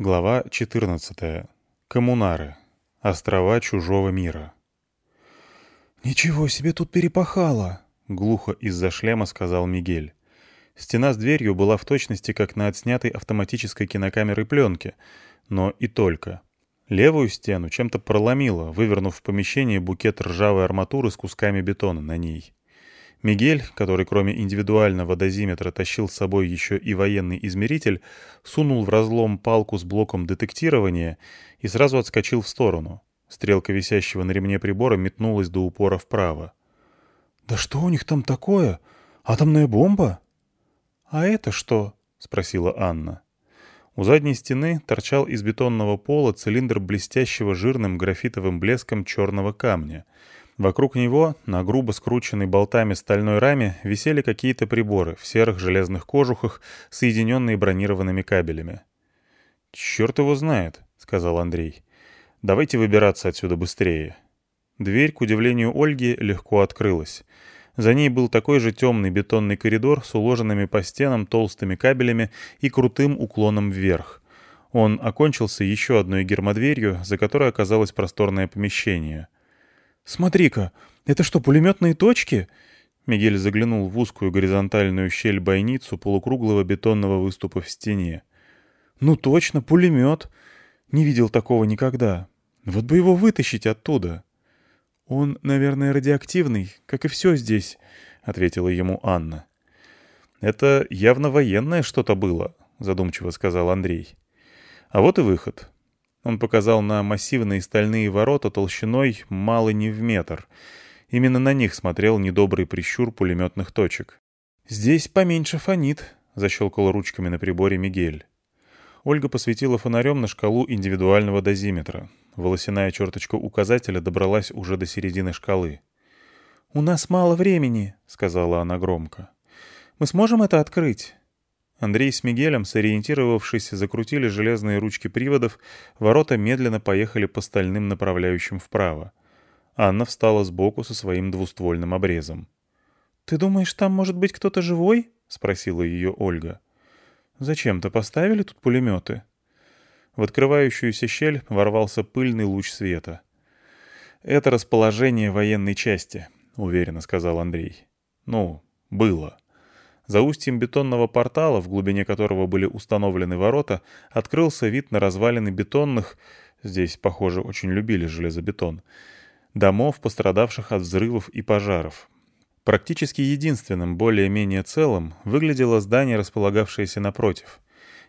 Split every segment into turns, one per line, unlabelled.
Глава 14. Коммунары. Острова чужого мира.
«Ничего себе тут перепахало!» — глухо из-за шлема сказал Мигель.
Стена с дверью была в точности как на отснятой автоматической кинокамерой пленке, но и только. Левую стену чем-то проломило, вывернув в помещение букет ржавой арматуры с кусками бетона на ней. Мигель, который кроме индивидуального дозиметра тащил с собой еще и военный измеритель, сунул в разлом палку с блоком детектирования и сразу отскочил в сторону. Стрелка висящего на ремне прибора метнулась до упора вправо.
«Да что у них там такое? Атомная бомба?»
«А это что?» — спросила Анна. У задней стены торчал из бетонного пола цилиндр блестящего жирным графитовым блеском черного камня — Вокруг него, на грубо скрученной болтами стальной раме, висели какие-то приборы в серых железных кожухах, соединенные бронированными кабелями. «Черт его знает», — сказал Андрей. «Давайте выбираться отсюда быстрее». Дверь, к удивлению Ольги, легко открылась. За ней был такой же темный бетонный коридор с уложенными по стенам толстыми кабелями и крутым уклоном вверх. Он окончился еще одной гермодверью, за которой оказалось просторное помещение —
«Смотри-ка, это что, пулеметные точки?»
Мигель заглянул в узкую горизонтальную щель-бойницу полукруглого бетонного выступа в стене.
«Ну точно, пулемет. Не видел такого никогда. Вот бы его вытащить оттуда». «Он, наверное, радиоактивный, как и все здесь», — ответила ему Анна.
«Это явно военное что-то было», — задумчиво сказал Андрей. «А вот и выход. Он показал на массивные стальные ворота толщиной мало не в метр. Именно на них смотрел недобрый прищур пулеметных точек.
«Здесь поменьше фонит», —
защелкал ручками на приборе Мигель. Ольга посветила фонарем на шкалу индивидуального дозиметра. Волосяная черточка указателя добралась уже до середины шкалы.
«У нас мало времени», — сказала она громко. «Мы сможем это открыть?»
Андрей с Мигелем, сориентировавшись, закрутили железные ручки приводов, ворота медленно поехали по стальным направляющим вправо. Анна встала сбоку со своим двуствольным обрезом.
«Ты думаешь, там может быть кто-то живой?»
— спросила ее Ольга.
«Зачем-то поставили тут пулеметы?»
В открывающуюся щель ворвался пыльный луч света. «Это расположение военной части», — уверенно сказал Андрей. «Ну, было». За устьем бетонного портала, в глубине которого были установлены ворота, открылся вид на развалины бетонных, здесь, похоже, очень любили железобетон, домов, пострадавших от взрывов и пожаров. Практически единственным, более-менее целым, выглядело здание, располагавшееся напротив.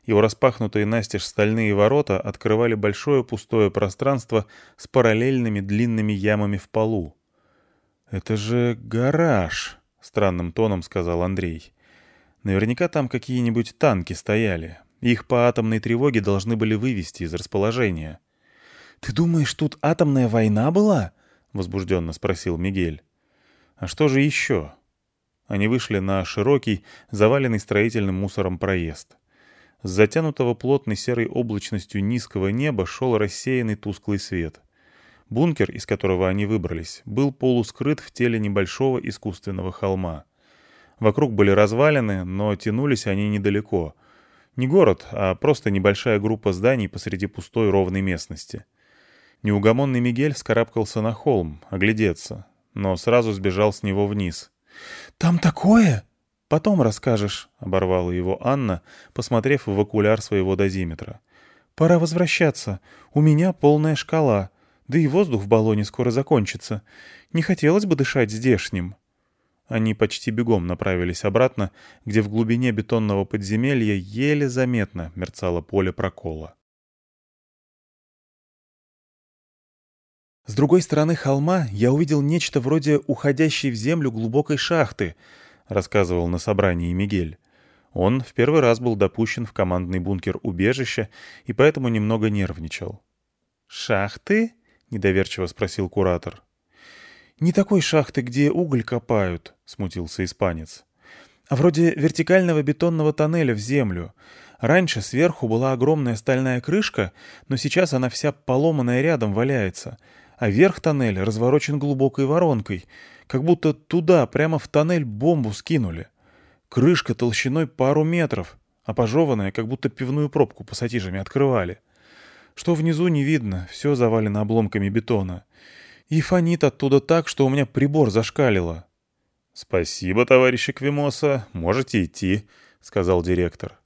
Его распахнутые настежь стальные ворота открывали большое пустое пространство с параллельными длинными ямами в полу. «Это же гараж», — странным тоном сказал Андрей. Наверняка там какие-нибудь танки стояли. Их по атомной тревоге должны были вывести из расположения.
«Ты думаешь, тут атомная война была?» — возбужденно спросил Мигель.
«А что же еще?» Они вышли на широкий, заваленный строительным мусором проезд. С затянутого плотной серой облачностью низкого неба шел рассеянный тусклый свет. Бункер, из которого они выбрались, был полускрыт в теле небольшого искусственного холма. Вокруг были развалины, но тянулись они недалеко. Не город, а просто небольшая группа зданий посреди пустой ровной местности. Неугомонный Мигель вскарабкался на холм, оглядеться, но сразу сбежал с него вниз.
«Там такое?»
«Потом расскажешь», — оборвала его Анна, посмотрев в окуляр своего дозиметра.
«Пора возвращаться. У меня полная шкала. Да и воздух в баллоне скоро закончится. Не хотелось бы дышать здешним».
Они почти бегом направились обратно, где в глубине бетонного подземелья еле заметно мерцало поле прокола.
С другой стороны холма я увидел нечто вроде уходящей в землю глубокой шахты, рассказывал на собрании Мигель. Он в первый раз был допущен в командный бункер убежища и поэтому немного нервничал.
«Шахты?» — недоверчиво спросил куратор.
«Не такой шахты, где уголь копают», — смутился испанец. «А вроде вертикального бетонного тоннеля в землю. Раньше сверху была огромная стальная крышка, но сейчас она вся поломанная рядом валяется, а верх тоннеля разворочен глубокой воронкой, как будто туда, прямо в тоннель, бомбу скинули. Крышка толщиной пару метров, а пожеванная, как будто пивную пробку пассатижами открывали. Что внизу не видно, все завалено обломками бетона. И фонит оттуда так, что у меня прибор зашкалило.
«Спасибо, товарищ Эквимоса, можете идти», — сказал директор.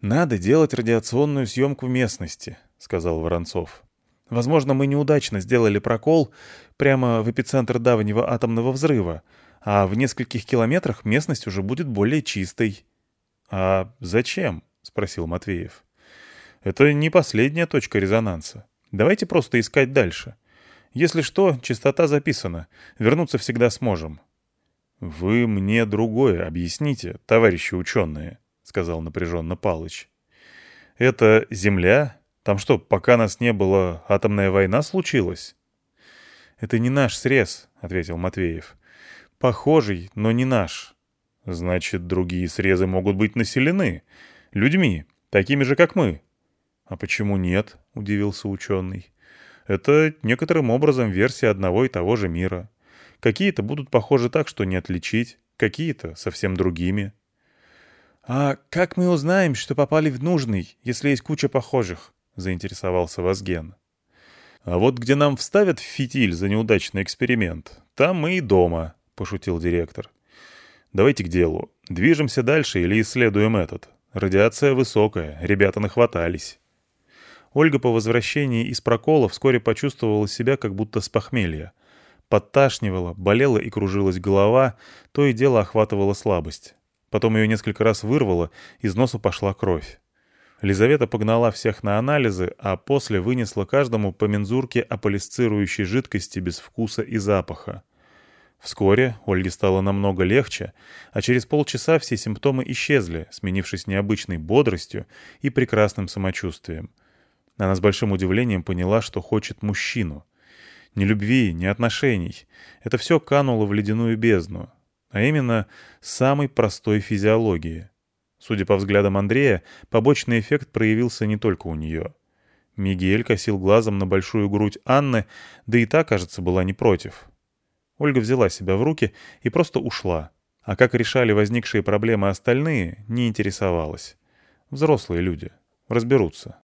«Надо делать радиационную съемку местности», — сказал Воронцов. «Возможно, мы неудачно сделали прокол прямо в эпицентр давнего атомного взрыва, а в нескольких километрах местность уже будет более чистой».
«А зачем?» — спросил Матвеев. «Это не последняя точка резонанса. Давайте просто искать дальше. Если что, частота записана. Вернуться всегда сможем». «Вы мне другое объясните, товарищи ученые», — сказал напряженно Палыч. «Это Земля? Там что, пока нас не было, атомная война случилась?»
«Это не наш срез», — ответил Матвеев. «Похожий, но не наш».
Значит, другие срезы могут быть населены. Людьми, такими же, как мы.
А почему нет? Удивился ученый.
Это некоторым образом версия одного и того же мира. Какие-то будут похожи так, что не отличить, какие-то совсем другими.
«А как мы узнаем, что попали в нужный, если есть куча похожих?» — заинтересовался Вазген.
«А вот где нам вставят фитиль за неудачный эксперимент, там мы и дома», — пошутил директор. Давайте к делу. Движемся дальше или исследуем этот? Радиация высокая, ребята нахватались.
Ольга по возвращении из прокола вскоре почувствовала себя как будто с похмелья. Подташнивала, болела и кружилась голова, то и дело охватывала слабость. Потом ее несколько раз вырвало, из носа пошла кровь. Лизавета погнала всех на анализы, а после вынесла каждому по мензурке аполисцирующей жидкости без вкуса и запаха. Вскоре Ольге стало намного легче, а через полчаса все симптомы исчезли, сменившись необычной бодростью и прекрасным самочувствием. Она с большим удивлением поняла, что хочет мужчину. Ни любви, ни отношений. Это все кануло в ледяную бездну. А именно, самой простой физиологии. Судя по взглядам Андрея, побочный эффект проявился не только у нее. Мигель косил глазом на большую грудь Анны, да и та, кажется, была не против. Ольга взяла себя в руки и просто ушла. А как решали возникшие проблемы остальные, не интересовалась. Взрослые люди. Разберутся.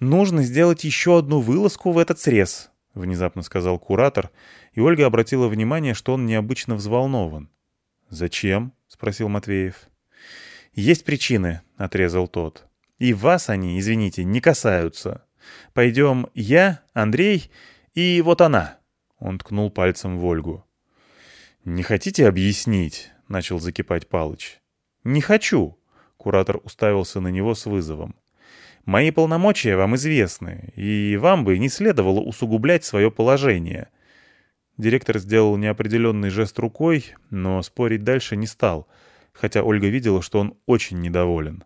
«Нужно сделать еще одну вылазку в этот срез», — внезапно сказал куратор, и Ольга обратила внимание, что он необычно взволнован.
«Зачем?» — спросил Матвеев.
«Есть причины», — отрезал тот. «И вас они, извините, не касаются. Пойдем я, Андрей и вот она!» Он ткнул пальцем в Ольгу.
«Не хотите объяснить?» — начал закипать Палыч.
«Не хочу!» — куратор уставился на него с вызовом. «Мои полномочия вам известны, и вам бы не следовало усугублять свое положение». Директор сделал неопределенный жест рукой, но спорить дальше не стал, хотя Ольга видела, что он очень недоволен.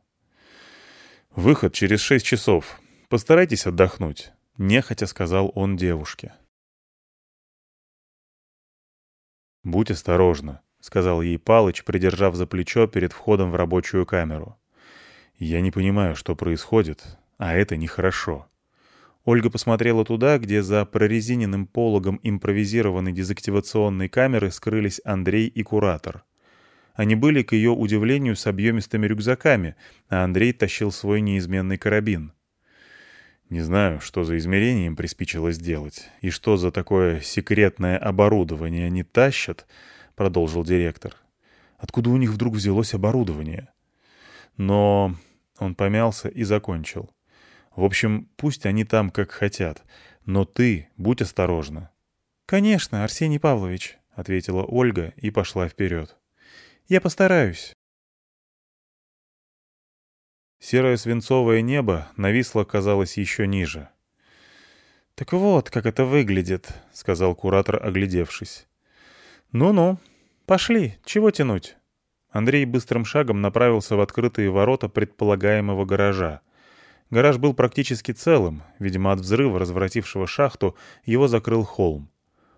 «Выход через шесть часов. Постарайтесь отдохнуть. — нехотя сказал он девушке. «Будь осторожна», — сказал ей Палыч, придержав за плечо перед входом в рабочую камеру. «Я не понимаю, что происходит, а это нехорошо».
Ольга посмотрела туда, где за прорезиненным пологом импровизированной дезактивационной камеры скрылись Андрей и куратор. Они были, к ее удивлению, с объемистыми рюкзаками, а Андрей тащил свой неизменный карабин —
не знаю, что за измерение им приспичило сделать, и что за такое секретное оборудование они тащат, — продолжил директор. Откуда у них вдруг взялось оборудование? Но он помялся и закончил. В общем, пусть они там как хотят, но ты будь осторожна.
— Конечно, Арсений Павлович, — ответила Ольга и пошла вперед. — Я постараюсь.
Серое свинцовое небо нависло, казалось, еще ниже.
«Так вот, как это выглядит», — сказал куратор, оглядевшись. «Ну-ну, пошли, чего тянуть?» Андрей быстрым шагом направился в открытые ворота предполагаемого гаража. Гараж был практически целым, видимо, от взрыва, развратившего шахту, его закрыл холм.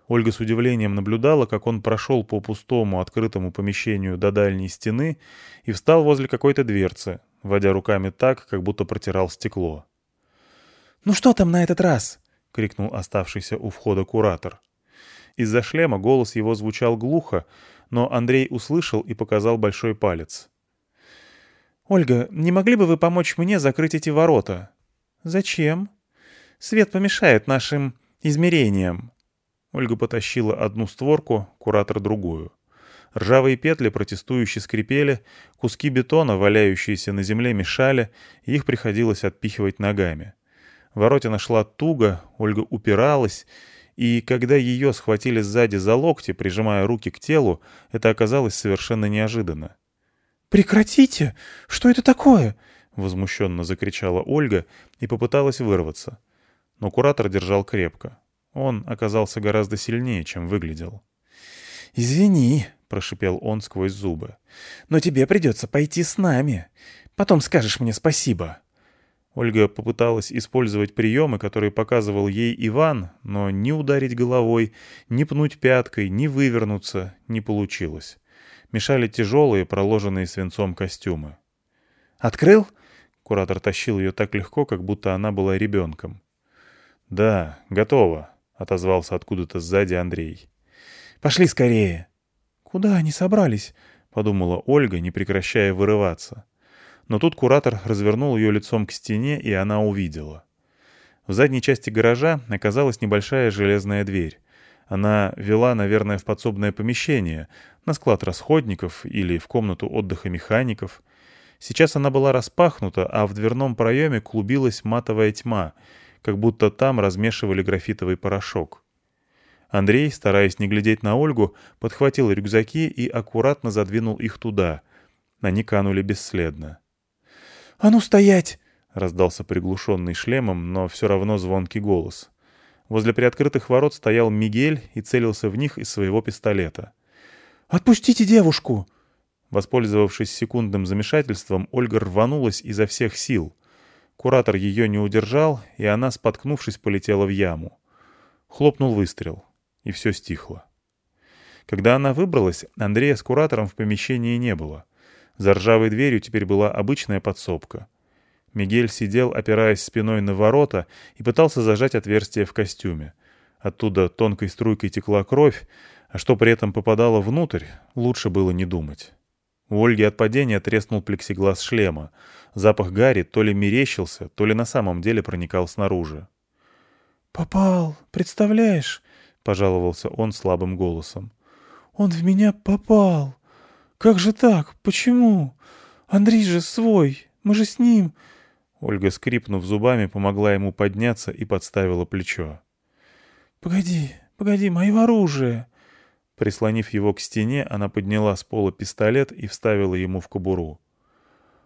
Ольга с удивлением наблюдала, как он прошел по пустому открытому помещению до дальней стены и встал возле какой-то дверцы, водя руками так, как будто протирал стекло.
«Ну что там на этот раз?»
— крикнул оставшийся у входа куратор. Из-за шлема голос его звучал глухо,
но Андрей услышал и показал большой палец.
«Ольга, не могли бы вы помочь мне закрыть эти ворота?» «Зачем?» «Свет помешает нашим измерениям».
Ольга потащила одну створку, куратор другую. Ржавые петли протестующе скрипели, куски бетона, валяющиеся на земле, мешали, и их приходилось отпихивать ногами. Воротина шла туго, Ольга упиралась, и когда ее схватили сзади за локти, прижимая руки к телу, это оказалось совершенно неожиданно.
«Прекратите! Что это такое?»
— возмущенно закричала Ольга и попыталась вырваться. Но куратор держал крепко. Он оказался гораздо сильнее, чем выглядел.
«Извини», — прошипел он сквозь зубы, — «но тебе придется пойти с нами. Потом скажешь мне спасибо».
Ольга попыталась использовать приемы, которые показывал ей Иван, но ни ударить головой, ни пнуть пяткой, ни вывернуться не получилось. Мешали тяжелые, проложенные свинцом костюмы.
«Открыл?»
Куратор тащил ее так легко, как будто она была ребенком. «Да, готово», — отозвался откуда-то сзади Андрей.
«Пошли скорее!»
«Куда они собрались?»
— подумала Ольга, не прекращая вырываться. Но тут куратор развернул ее лицом к стене, и она увидела. В задней части гаража оказалась небольшая железная дверь. Она вела, наверное, в подсобное помещение, на склад расходников или в комнату отдыха механиков. Сейчас она была распахнута, а в дверном проеме клубилась матовая тьма, как будто там размешивали графитовый порошок. Андрей, стараясь не глядеть на Ольгу, подхватил рюкзаки и аккуратно задвинул их туда. Они канули бесследно.
«А ну стоять!» — раздался
приглушенный шлемом, но все равно звонкий голос. Возле приоткрытых ворот стоял Мигель и целился в них из своего пистолета.
«Отпустите девушку!»
Воспользовавшись секундным замешательством, Ольга рванулась изо всех сил. Куратор ее не удержал, и она, споткнувшись, полетела в яму. Хлопнул выстрел, и все стихло. Когда она выбралась, Андрея с куратором в помещении не было. За ржавой дверью теперь была обычная подсобка. Мигель сидел, опираясь спиной на ворота, и пытался зажать отверстие в костюме. Оттуда тонкой струйкой текла кровь, а что при этом попадало внутрь, лучше было не думать. У Ольги от падения треснул плексиглаз шлема. Запах гари то ли мерещился, то ли на самом деле проникал снаружи.
«Попал, представляешь?» — пожаловался он слабым голосом. «Он в меня попал. «Как же так? Почему? Андрей же свой. Мы же с ним...»
Ольга, скрипнув зубами, помогла ему подняться и подставила плечо.
«Погоди, погоди, мое оружие!»
Прислонив его к стене, она подняла с пола пистолет и вставила ему в кобуру.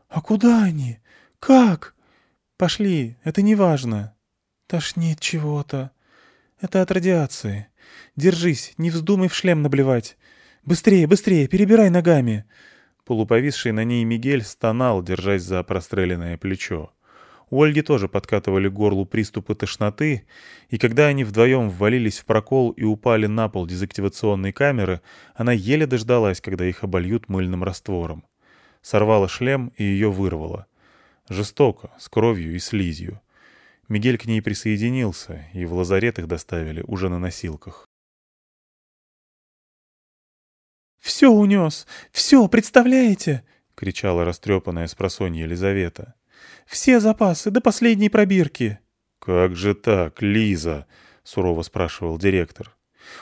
«А куда они? Как?»
«Пошли, это не важно».
«Тошнит чего-то. Это от радиации. Держись, не вздумай в шлем наблевать. «Быстрее, быстрее, перебирай ногами!»
Полуповисший на ней Мигель стонал, держась за простреленное плечо. У Ольги тоже подкатывали горлу приступы тошноты, и когда они вдвоем ввалились в прокол и упали на пол дезактивационной камеры, она еле дождалась, когда их обольют мыльным раствором. Сорвала шлем и ее вырвала. Жестоко, с кровью и слизью. Мигель к ней присоединился, и в лазарет их доставили уже на носилках.
«Все унес! Все, представляете?»
— кричала растрепанная с Елизавета.
«Все запасы, до последней пробирки!»
«Как же так, Лиза?» — сурово спрашивал директор.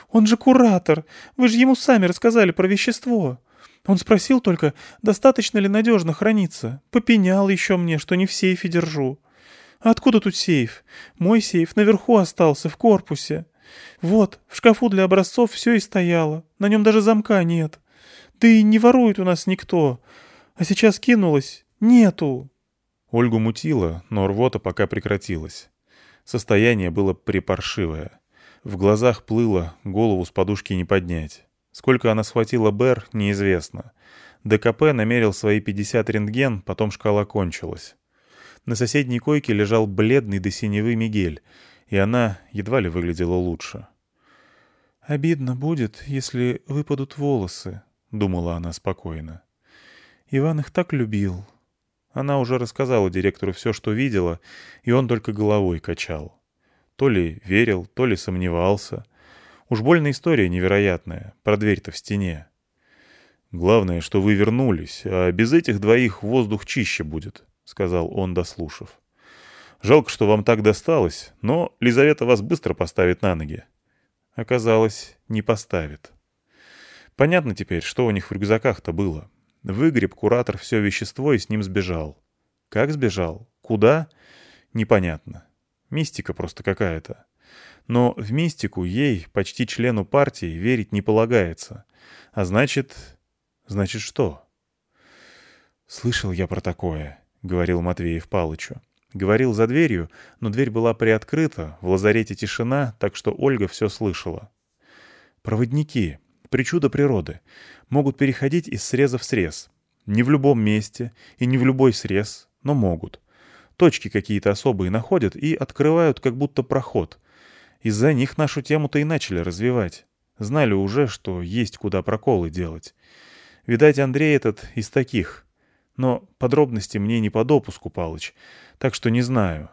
«Он же куратор! Вы же ему сами рассказали про вещество!» Он спросил только, достаточно ли надежно хранится. Попенял еще мне, что не в сейфе держу. А откуда тут сейф? Мой сейф наверху остался, в корпусе. Вот, в шкафу для образцов все и стояло. На нем даже замка нет. Да и не ворует у нас никто. А сейчас кинулась. Нету.
Ольгу мутило, но рвота пока прекратилась. Состояние было припаршивое. В глазах плыло, голову с подушки не поднять. Сколько она схватила Бер, неизвестно. ДКП намерил свои 50 рентген, потом шкала кончилась. На соседней койке лежал бледный до синевы Мигель — и она едва ли выглядела лучше.
«Обидно будет, если выпадут волосы», — думала она спокойно. «Иван их так любил».
Она уже рассказала директору все, что видела, и он только головой качал. То ли верил, то ли сомневался. Уж больно история невероятная, про дверь-то в стене. «Главное, что вы вернулись, а без этих двоих воздух чище будет», — сказал он, дослушав. «Жалко, что вам так досталось, но Лизавета вас быстро поставит на ноги». Оказалось, не поставит. Понятно теперь, что у них в рюкзаках-то было. Выгреб куратор все вещество и с ним сбежал. Как сбежал? Куда? Непонятно. Мистика просто какая-то. Но в мистику ей, почти члену партии, верить не полагается. А значит... Значит что? «Слышал я про такое», — говорил Матвеев Палычу. Говорил за дверью, но дверь была приоткрыта, в лазарете тишина, так что Ольга все слышала. «Проводники, причуда природы, могут переходить из среза в срез. Не в любом месте и не в любой срез, но могут. Точки какие-то особые находят и открывают как будто проход. Из-за них нашу тему-то и начали развивать. Знали уже, что есть куда проколы делать. Видать, Андрей этот из таких. Но подробности мне не по допуску, Палыч, так что не знаю.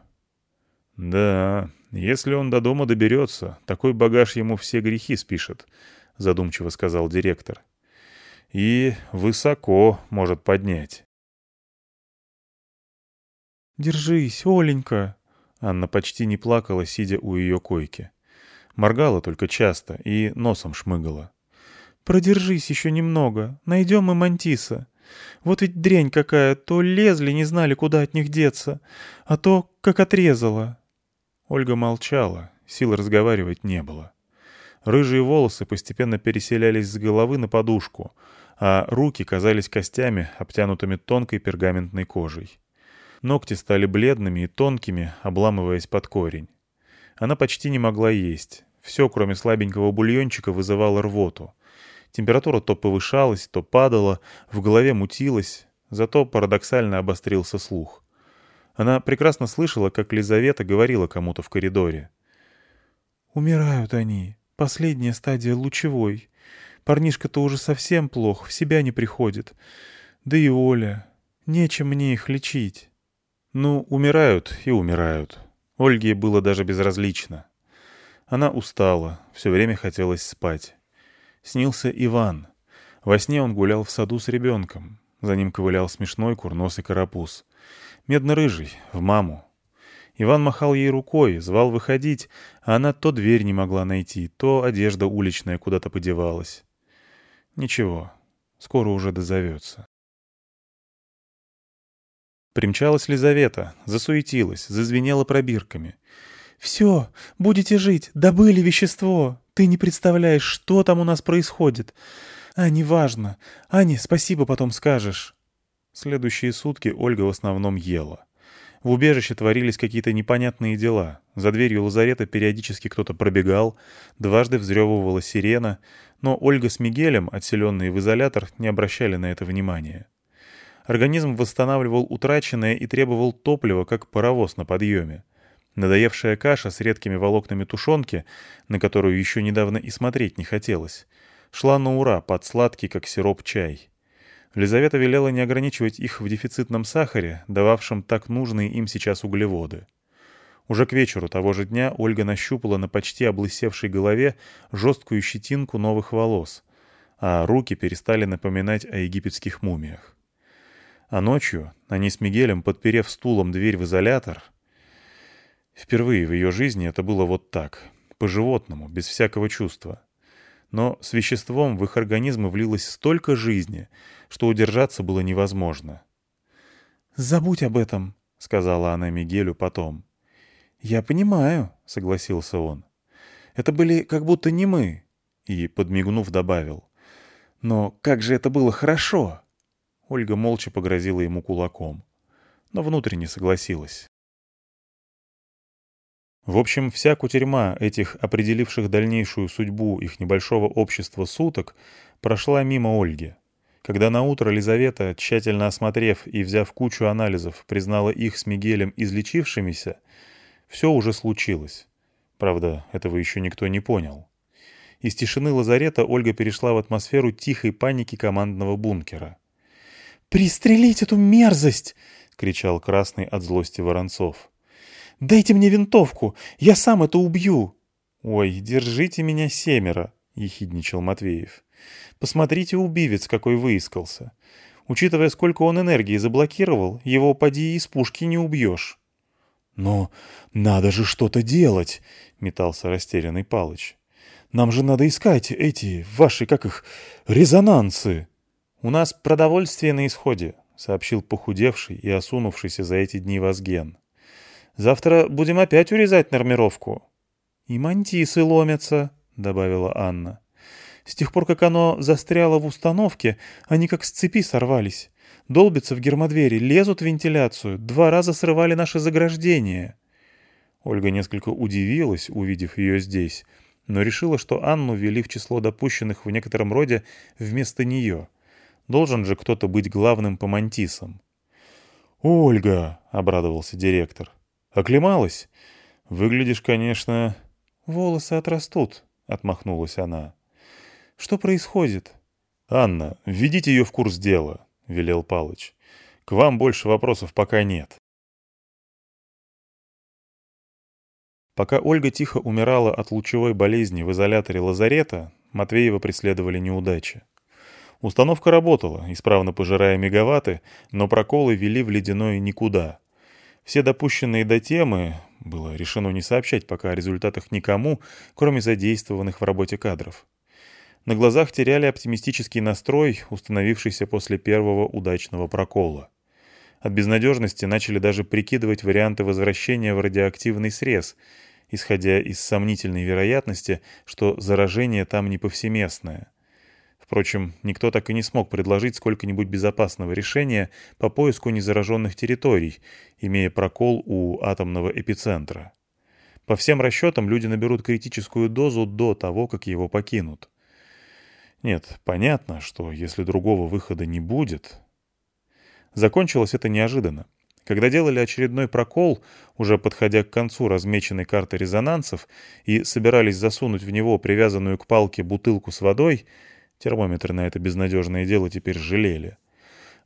«Да, если он до дома доберется, такой багаж ему все грехи спишет», — задумчиво сказал директор. «И высоко может поднять».
«Держись, Оленька!»
Анна почти не плакала, сидя у ее койки. Моргала только часто и носом шмыгала.
«Продержись еще немного. Найдем мы Мантиса. Вот ведь дрянь какая, то лезли, не знали, куда от них деться, а то как отрезала».
Ольга молчала, сил разговаривать не было. Рыжие волосы постепенно переселялись с головы на подушку, а руки казались костями, обтянутыми тонкой пергаментной кожей. Ногти стали бледными и тонкими, обламываясь под корень. Она почти не могла есть. Все, кроме слабенького бульончика, вызывало рвоту. Температура то повышалась, то падала, в голове мутилась, зато парадоксально обострился слух. Она прекрасно слышала, как Лизавета говорила кому-то в коридоре.
«Умирают они. Последняя стадия лучевой. Парнишка-то уже совсем плох, в себя не приходит. Да и Оля. Нечем мне их лечить».
Ну, умирают и умирают. Ольге было даже безразлично. Она устала, все время хотелось спать. Снился Иван. Во сне он гулял в саду с ребенком. За ним ковылял смешной курносый карапуз. Медно-рыжий, в маму. Иван махал ей рукой, звал выходить, а она то дверь не могла найти, то одежда уличная куда-то подевалась. Ничего, скоро уже дозовется. Примчалась Лизавета, засуетилась, зазвенела пробирками.
«Все, будете жить, добыли вещество. Ты не представляешь, что там у нас происходит. А, неважно. Ане, спасибо потом скажешь».
Следующие сутки Ольга в основном ела. В убежище творились какие-то непонятные дела. За дверью лазарета периодически кто-то пробегал, дважды взрёвывала сирена, но Ольга с Мигелем, отселенные в изолятор, не обращали на это внимания. Организм восстанавливал утраченное и требовал топлива, как паровоз на подъеме. Надоевшая каша с редкими волокнами тушенки, на которую еще недавно и смотреть не хотелось, шла на ура под сладкий, как сироп, чай. Лизавета велела не ограничивать их в дефицитном сахаре, дававшем так нужные им сейчас углеводы. Уже к вечеру того же дня Ольга нащупала на почти облысевшей голове жесткую щетинку новых волос, а руки перестали напоминать о египетских мумиях. А ночью они с Мигелем, подперев стулом дверь в изолятор, Впервые в ее жизни это было вот так, по-животному, без всякого чувства. Но с веществом в их организмы влилось столько жизни, что удержаться было невозможно.
«Забудь об этом», — сказала она Мигелю потом. «Я понимаю», — согласился он. «Это были как будто не мы», — и, подмигнув, добавил. «Но как же это было хорошо!»
Ольга молча погрозила ему кулаком, но внутренне согласилась. В общем, вся кутерьма этих определивших дальнейшую судьбу их небольшого общества суток прошла мимо Ольги. Когда наутро Лизавета, тщательно осмотрев и взяв кучу анализов, признала их с Мигелем излечившимися, все уже случилось. Правда, этого еще никто не понял. Из тишины лазарета Ольга перешла в атмосферу тихой паники командного бункера.
«Пристрелить эту мерзость!» — кричал красный от злости Воронцов. «Дайте мне винтовку! Я сам это убью!»
«Ой, держите меня семеро!» — ехидничал Матвеев. «Посмотрите, убивец какой выискался. Учитывая, сколько он энергии заблокировал, его поди из пушки не убьешь».
«Но надо же что-то делать!» — метался растерянный Палыч. «Нам же надо искать эти, ваши, как их, резонансы!»
«У нас продовольствие на исходе», — сообщил похудевший и осунувшийся за эти дни Вазген. «Завтра будем опять урезать нормировку».
«И мантисы ломятся», — добавила Анна. «С тех пор, как оно застряло в установке, они как с цепи сорвались. Долбятся в гермодвери, лезут в вентиляцию, два раза срывали наше заграждение».
Ольга несколько удивилась, увидев ее здесь, но решила, что Анну ввели в число допущенных в некотором роде вместо нее. Должен же кто-то быть главным по мантисам.
«Ольга!» — обрадовался директор. «Оклемалась? Выглядишь, конечно...»
«Волосы отрастут», — отмахнулась она. «Что происходит?»
«Анна, введите ее в курс дела», — велел Палыч. «К вам больше вопросов пока нет». Пока Ольга тихо умирала от лучевой болезни в изоляторе лазарета, Матвеева преследовали неудачи. Установка работала, исправно пожирая мегаватты, но проколы вели в ледяное никуда. Все допущенные до темы, было решено не сообщать пока о результатах никому, кроме задействованных в работе кадров. На глазах теряли оптимистический настрой, установившийся после первого удачного прокола. От безнадежности начали даже прикидывать варианты возвращения в радиоактивный срез, исходя из сомнительной вероятности, что заражение там не повсеместное. Впрочем, никто так и не смог предложить сколько-нибудь безопасного решения по поиску незараженных территорий, имея прокол у атомного эпицентра. По всем расчетам, люди наберут критическую дозу до того, как его покинут. Нет, понятно, что если другого выхода не будет... Закончилось это неожиданно. Когда делали очередной прокол, уже подходя к концу размеченной карты резонансов, и собирались засунуть в него привязанную к палке бутылку с водой, Термометры на это безнадежное дело теперь жалели.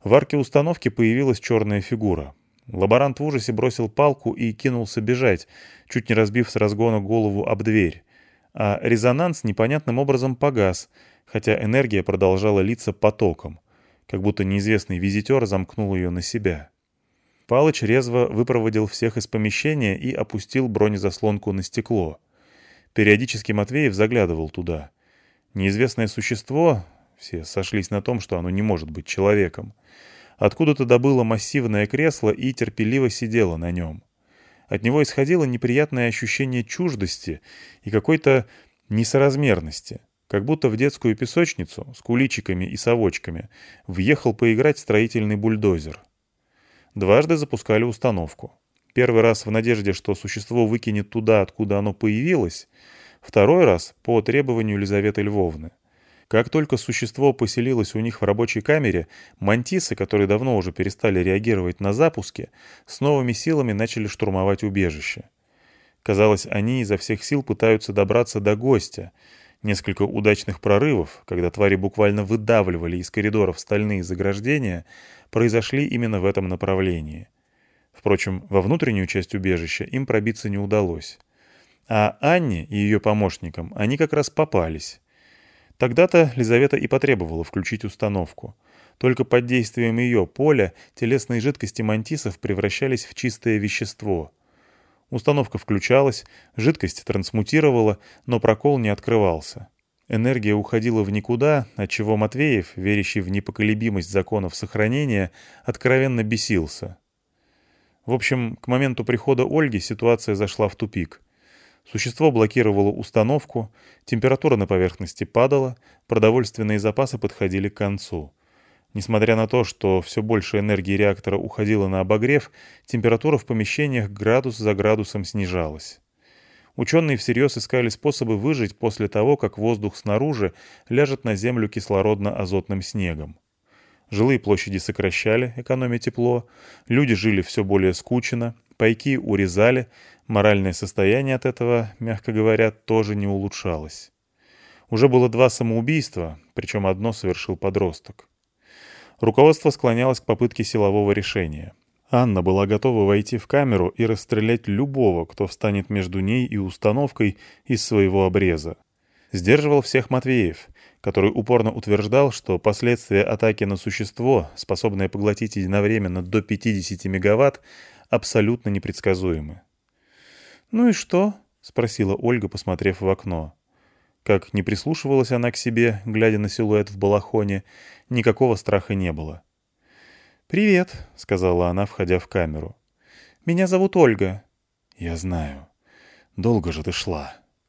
В арке установки появилась черная фигура. Лаборант в ужасе бросил палку и кинулся бежать, чуть не разбив с разгона голову об дверь. А резонанс непонятным образом погас, хотя энергия продолжала литься потоком, как будто неизвестный визитер замкнул ее на себя. Палыч резво выпроводил всех из помещения и опустил бронезаслонку на стекло. Периодически Матвеев заглядывал туда — Неизвестное существо, все сошлись на том, что оно не может быть человеком, откуда-то добыло массивное кресло и терпеливо сидело на нем. От него исходило неприятное ощущение чуждости и какой-то несоразмерности, как будто в детскую песочницу с куличиками и совочками въехал поиграть строительный бульдозер. Дважды запускали установку. Первый раз в надежде, что существо выкинет туда, откуда оно появилось — Второй раз по требованию Елизаветы Львовны. Как только существо поселилось у них в рабочей камере, мантисы, которые давно уже перестали реагировать на запуски, с новыми силами начали штурмовать убежище. Казалось, они изо всех сил пытаются добраться до гостя. Несколько удачных прорывов, когда твари буквально выдавливали из коридоров стальные заграждения, произошли именно в этом направлении. Впрочем, во внутреннюю часть убежища им пробиться не удалось. А Анне и ее помощникам они как раз попались. Тогда-то Лизавета и потребовала включить установку. Только под действием ее поля телесные жидкости мантисов превращались в чистое вещество. Установка включалась, жидкость трансмутировала, но прокол не открывался. Энергия уходила в никуда, отчего Матвеев, верящий в непоколебимость законов сохранения, откровенно бесился. В общем, к моменту прихода Ольги ситуация зашла в тупик. Существо блокировало установку, температура на поверхности падала, продовольственные запасы подходили к концу. Несмотря на то, что все больше энергии реактора уходило на обогрев, температура в помещениях градус за градусом снижалась. Ученые всерьез искали способы выжить после того, как воздух снаружи ляжет на землю кислородно-азотным снегом. Жилые площади сокращали, экономя тепло, люди жили все более скучно, пайки урезали, Моральное состояние от этого, мягко говоря, тоже не улучшалось. Уже было два самоубийства, причем одно совершил подросток. Руководство склонялось к попытке силового решения. Анна была готова войти в камеру и расстрелять любого, кто встанет между ней и установкой из своего обреза. Сдерживал всех Матвеев, который упорно утверждал, что последствия атаки на существо, способное поглотить единовременно до 50 мегаватт, абсолютно непредсказуемы.
«Ну и что?» — спросила
Ольга, посмотрев в окно. Как не прислушивалась она к себе, глядя на силуэт в балахоне, никакого страха не было.
«Привет», — сказала она, входя в камеру. «Меня зовут Ольга».
«Я знаю. Долго же ты шла».